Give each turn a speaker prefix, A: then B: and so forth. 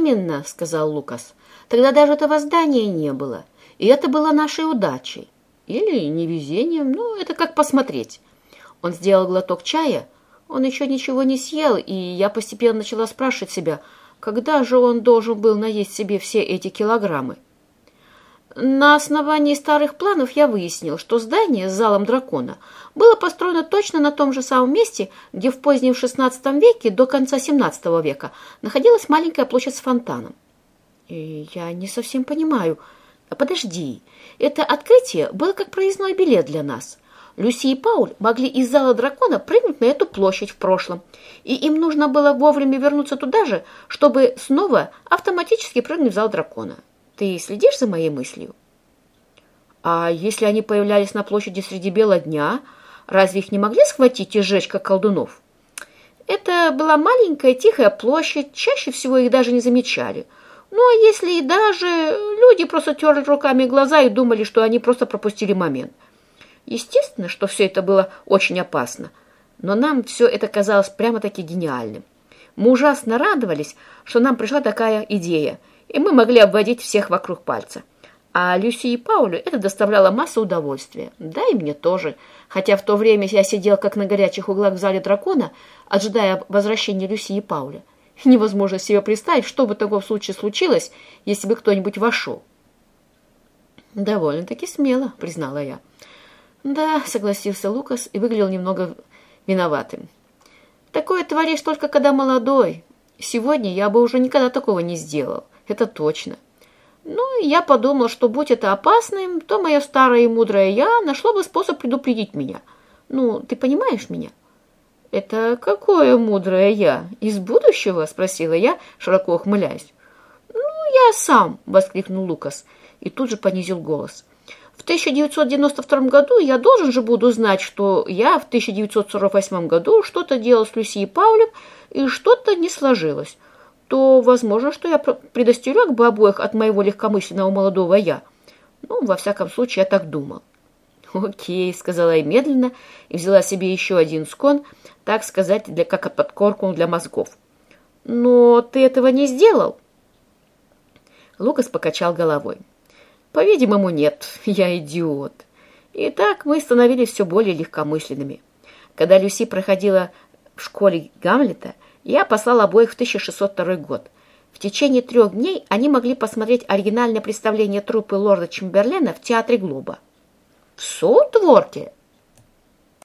A: именно», — сказал Лукас. «Тогда даже этого здания не было, и это было нашей удачей. Или невезением, ну, это как посмотреть». Он сделал глоток чая, он еще ничего не съел, и я постепенно начала спрашивать себя, когда же он должен был наесть себе все эти килограммы. На основании старых планов я выяснил, что здание с залом дракона было построено точно на том же самом месте, где в позднем XVI веке до конца XVII века находилась маленькая площадь с фонтаном. И я не совсем понимаю. Подожди, это открытие было как проездной билет для нас. Люси и Пауль могли из зала дракона прыгнуть на эту площадь в прошлом, и им нужно было вовремя вернуться туда же, чтобы снова автоматически прыгнуть в зал дракона. Ты следишь за моей мыслью? А если они появлялись на площади среди бела дня, разве их не могли схватить и сжечь, как колдунов? Это была маленькая тихая площадь, чаще всего их даже не замечали. Ну, а если и даже, люди просто терли руками глаза и думали, что они просто пропустили момент. Естественно, что все это было очень опасно, но нам все это казалось прямо-таки гениальным. Мы ужасно радовались, что нам пришла такая идея – и мы могли обводить всех вокруг пальца. А Люси и Паулю это доставляло массу удовольствия. Да и мне тоже. Хотя в то время я сидел как на горячих углах в зале дракона, ожидая возвращения Люси и Пауля. Невозможно себе представить, что бы в случае случилось, если бы кто-нибудь вошел. «Довольно-таки смело», — признала я. «Да», — согласился Лукас и выглядел немного виноватым. «Такое творишь только когда молодой. Сегодня я бы уже никогда такого не сделал это точно. Ну, я подумал, что будь это опасным, то моя старая и мудрая я нашла бы способ предупредить меня. Ну, ты понимаешь меня? Это какое мудрое я? Из будущего? Спросила я, широко ухмыляясь. Ну, я сам, воскликнул Лукас и тут же понизил голос. В 1992 году я должен же буду знать, что я в 1948 году что-то делал с Люси и Паулем, и что-то не сложилось то возможно, что я предостерег бы обоих от моего легкомысленного молодого «я». Ну, во всяком случае, я так думал. «Окей», — сказала я медленно и взяла себе еще один скон, так сказать, для, как подкорку для мозгов. «Но ты этого не сделал?» Лукас покачал головой. «По-видимому, нет. Я идиот». И так мы становились все более легкомысленными. Когда Люси проходила в школе Гамлета, я послал обоих в 1602 год. В течение трех дней они могли посмотреть оригинальное представление труппы лорда Чемберлена в Театре Глоба. «В Соутворке?